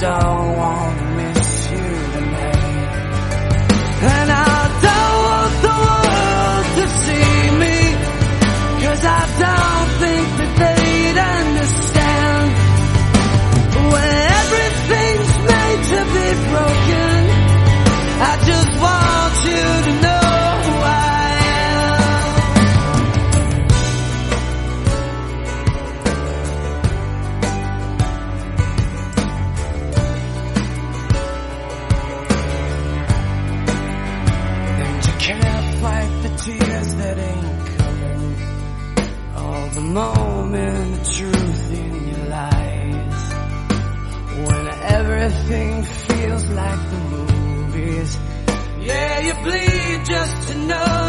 Don't wanna miss you tonight. And I don't want the world to see me. Cause I don't tears that ain't coming. All the moment the truth in your lies. When everything feels like the movies. Yeah, you bleed just to know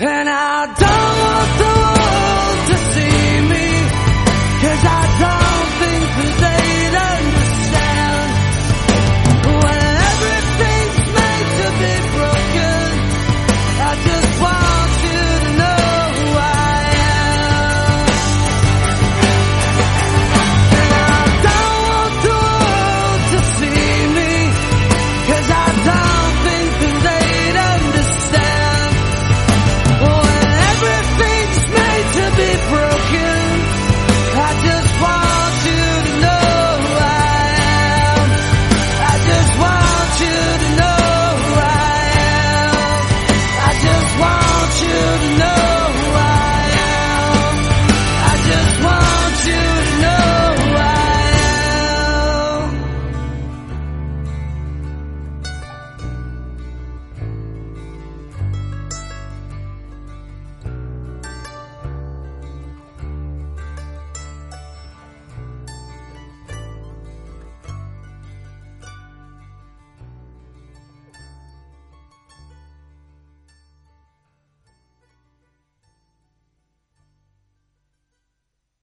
And I don't